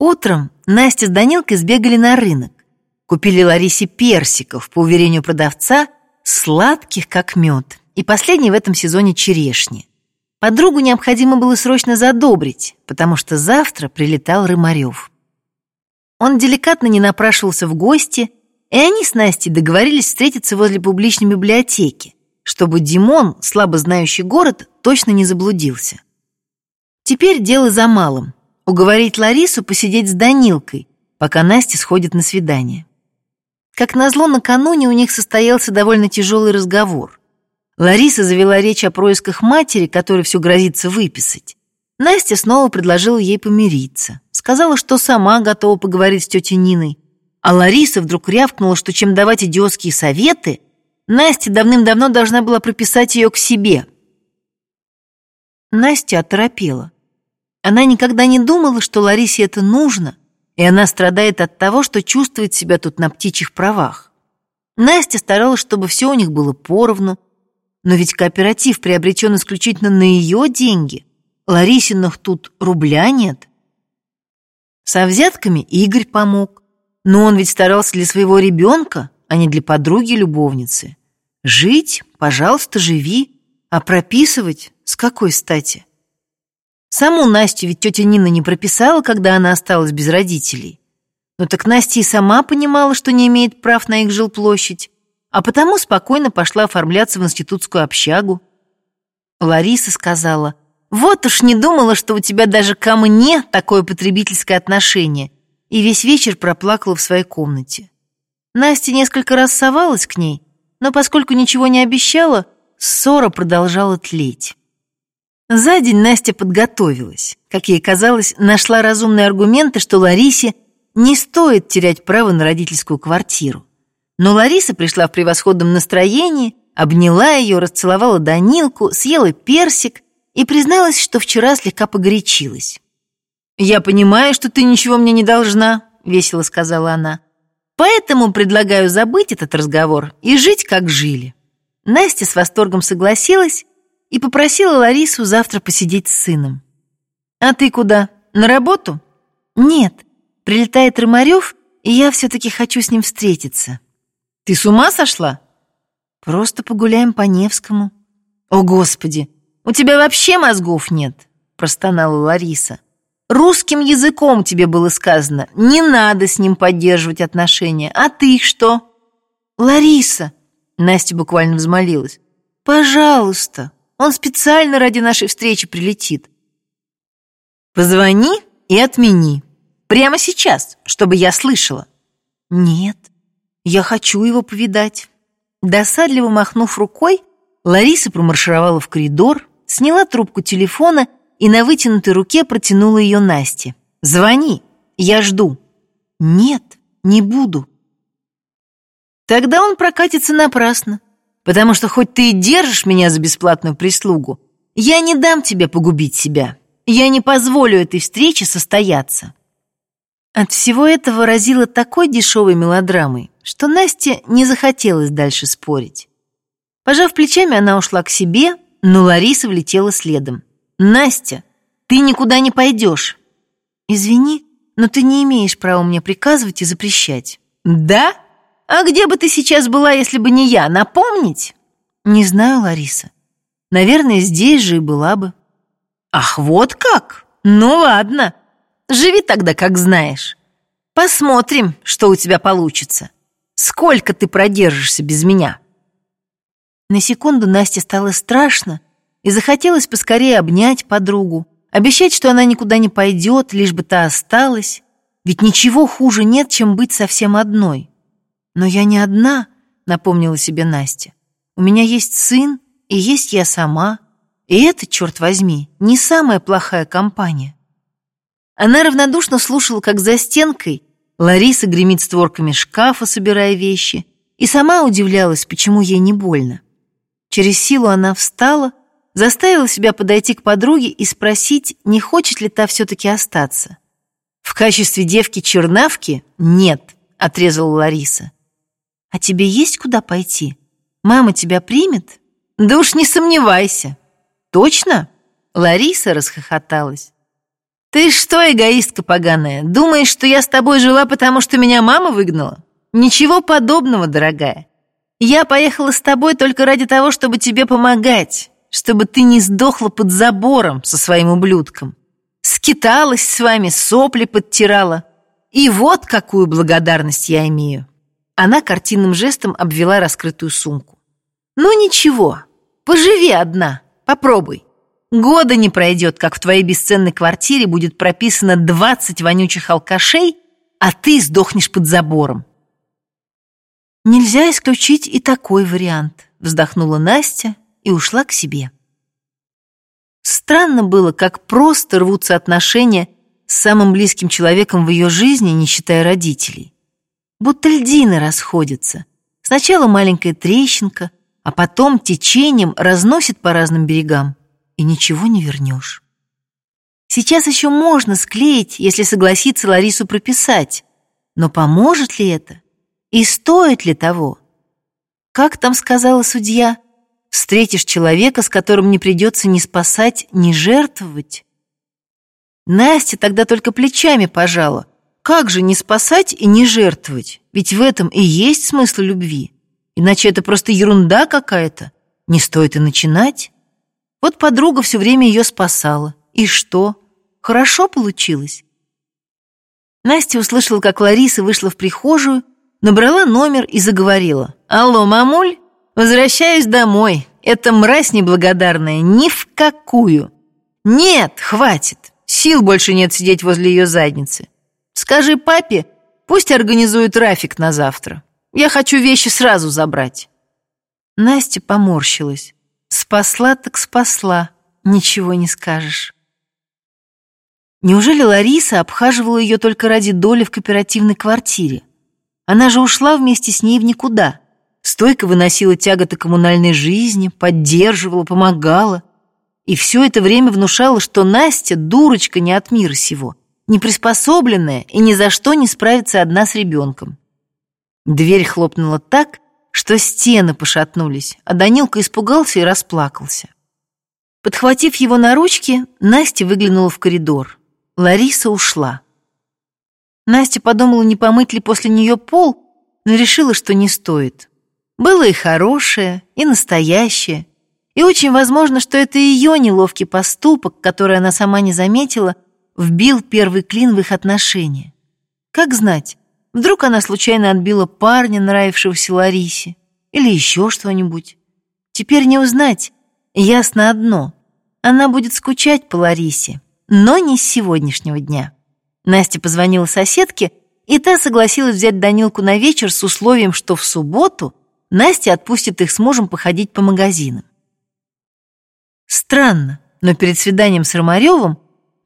Утром Настя с Данилкой сбегали на рынок. Купили Ларисе персиков, по уверению продавца, сладких, как мед, и последний в этом сезоне черешни. Подругу необходимо было срочно задобрить, потому что завтра прилетал Рымарев. Он деликатно не напрашивался в гости, и они с Настей договорились встретиться возле публичной библиотеки, чтобы Димон, слабо знающий город, точно не заблудился. Теперь дело за малым — уговорить Ларису посидеть с Данилкой, пока Настя сходит на свидание. Как назло, накануне у них состоялся довольно тяжелый разговор. Лариса завела речь о происках матери, которой все грозится выписать. Настя снова предложила ей помириться. Сказала, что сама готова поговорить с тетей Ниной. А Лариса вдруг рявкнула, что чем давать идиотские советы, Настя давным-давно должна была прописать ее к себе. Настя оторопела. Она никогда не думала, что Ларисе это нужно, и она страдает от того, что чувствует себя тут на птичьих правах. Настя старалась, чтобы все у них было поровну, но ведь кооператив приобретен исключительно на ее деньги. Ларисиных тут рубля нет. Со взятками Игорь помог, но он ведь старался для своего ребенка, а не для подруги-любовницы. Жить, пожалуйста, живи, а прописывать с какой стати? Саму Настю ведь тетя Нина не прописала, когда она осталась без родителей. Но так Настя и сама понимала, что не имеет прав на их жилплощадь, а потому спокойно пошла оформляться в институтскую общагу. Лариса сказала, «Вот уж не думала, что у тебя даже ко мне такое потребительское отношение», и весь вечер проплакала в своей комнате. Настя несколько раз совалась к ней, но поскольку ничего не обещала, ссора продолжала тлеть. За день Настя подготовилась. Как ей казалось, нашла разумные аргументы, что Ларисе не стоит терять право на родительскую квартиру. Но Лариса пришла в превосходном настроении, обняла ее, расцеловала Данилку, съела персик и призналась, что вчера слегка погорячилась. «Я понимаю, что ты ничего мне не должна», — весело сказала она. «Поэтому предлагаю забыть этот разговор и жить, как жили». Настя с восторгом согласилась, и попросила Ларису завтра посидеть с сыном. «А ты куда? На работу?» «Нет, прилетает Рымарев, и я все-таки хочу с ним встретиться». «Ты с ума сошла?» «Просто погуляем по Невскому». «О, Господи, у тебя вообще мозгов нет!» простонала Лариса. «Русским языком тебе было сказано, не надо с ним поддерживать отношения. А ты что?» «Лариса!» Настя буквально взмолилась. «Пожалуйста, он специально ради нашей встречи прилетит. Позвони и отмени. Прямо сейчас, чтобы я слышала. Нет, я хочу его повидать. Досадливо махнув рукой, Лариса промаршировала в коридор, сняла трубку телефона и на вытянутой руке протянула ее Насте. «Звони, я жду». «Нет, не буду». Тогда он прокатится напрасно потому что хоть ты и держишь меня за бесплатную прислугу, я не дам тебе погубить себя. Я не позволю этой встрече состояться». От всего этого разило такой дешевой мелодрамой, что Насте не захотелось дальше спорить. Пожав плечами, она ушла к себе, но Лариса влетела следом. «Настя, ты никуда не пойдешь!» «Извини, но ты не имеешь права мне приказывать и запрещать». «Да?» А где бы ты сейчас была, если бы не я? Напомнить? Не знаю, Лариса. Наверное, здесь же и была бы. Ах, вот как? Ну ладно. Живи тогда, как знаешь. Посмотрим, что у тебя получится. Сколько ты продержишься без меня? На секунду Насте стало страшно и захотелось поскорее обнять подругу, обещать, что она никуда не пойдет, лишь бы та осталась. Ведь ничего хуже нет, чем быть совсем одной. «Но я не одна», — напомнила себе Настя. «У меня есть сын, и есть я сама. И это, черт возьми, не самая плохая компания». Она равнодушно слушала, как за стенкой Лариса гремит створками шкафа, собирая вещи, и сама удивлялась, почему ей не больно. Через силу она встала, заставила себя подойти к подруге и спросить, не хочет ли та все-таки остаться. «В качестве девки-чернавки нет», — отрезала Лариса. «А тебе есть куда пойти? Мама тебя примет?» «Да уж не сомневайся». «Точно?» Лариса расхохоталась. Ты что, эгоистка поганая, думаешь, что я с тобой жила, потому что меня мама выгнала? Ничего подобного, дорогая. Я поехала с тобой только ради того, чтобы тебе помогать, чтобы ты не сдохла под забором со своим ублюдком. Скиталась с вами, сопли подтирала. И вот какую благодарность я имею. Она картинным жестом обвела раскрытую сумку. Ну ничего, поживи одна, попробуй. Года не пройдет, как в твоей бесценной квартире будет прописано 20 вонючих алкашей, а ты сдохнешь под забором. Нельзя исключить и такой вариант, вздохнула Настя и ушла к себе. Странно было, как просто рвутся отношения с самым близким человеком в ее жизни, не считая родителей. Будто льдины расходятся. Сначала маленькая трещинка, а потом течением разносит по разным берегам, и ничего не вернешь. Сейчас еще можно склеить, если согласится Ларису прописать, но поможет ли это? И стоит ли того? Как там сказала судья, встретишь человека, с которым не придется ни спасать, ни жертвовать? Настя тогда только плечами пожала. Как же не спасать и не жертвовать? Ведь в этом и есть смысл любви. Иначе это просто ерунда какая-то. Не стоит и начинать. Вот подруга все время ее спасала. И что? Хорошо получилось? Настя услышала, как Лариса вышла в прихожую Набрала номер и заговорила. «Алло, мамуль, возвращаюсь домой. Эта мразь неблагодарная ни в какую. Нет, хватит. Сил больше нет сидеть возле ее задницы. Скажи папе, пусть организует трафик на завтра. Я хочу вещи сразу забрать». Настя поморщилась. Спасла так спасла, ничего не скажешь. Неужели Лариса обхаживала ее только ради доли в кооперативной квартире? Она же ушла вместе с ней в никуда. Стойко выносила тяготы коммунальной жизни, поддерживала, помогала. И все это время внушала, что Настя дурочка не от мира сего, неприспособленная и ни за что не справится одна с ребенком. Дверь хлопнула так, что стены пошатнулись, а Данилка испугался и расплакался. Подхватив его на ручки, Настя выглянула в коридор. Лариса ушла. Настя подумала, не помыть ли после нее пол, но решила, что не стоит. Было и хорошее, и настоящее. И очень возможно, что это ее неловкий поступок, который она сама не заметила, вбил первый клин в их отношения. Как знать, вдруг она случайно отбила парня, нравившегося Ларисе, или еще что-нибудь. Теперь не узнать. Ясно одно. Она будет скучать по Ларисе, но не с сегодняшнего дня. Настя позвонила соседке, и та согласилась взять Данилку на вечер с условием, что в субботу Настя отпустит их с мужем походить по магазинам. Странно, но перед свиданием с Ромаревым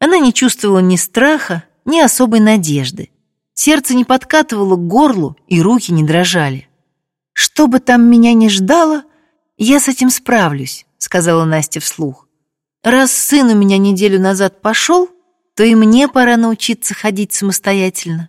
она не чувствовала ни страха, ни особой надежды. Сердце не подкатывало к горлу, и руки не дрожали. «Что бы там меня ни ждало, я с этим справлюсь», — сказала Настя вслух. «Раз сын у меня неделю назад пошел, то и мне пора научиться ходить самостоятельно.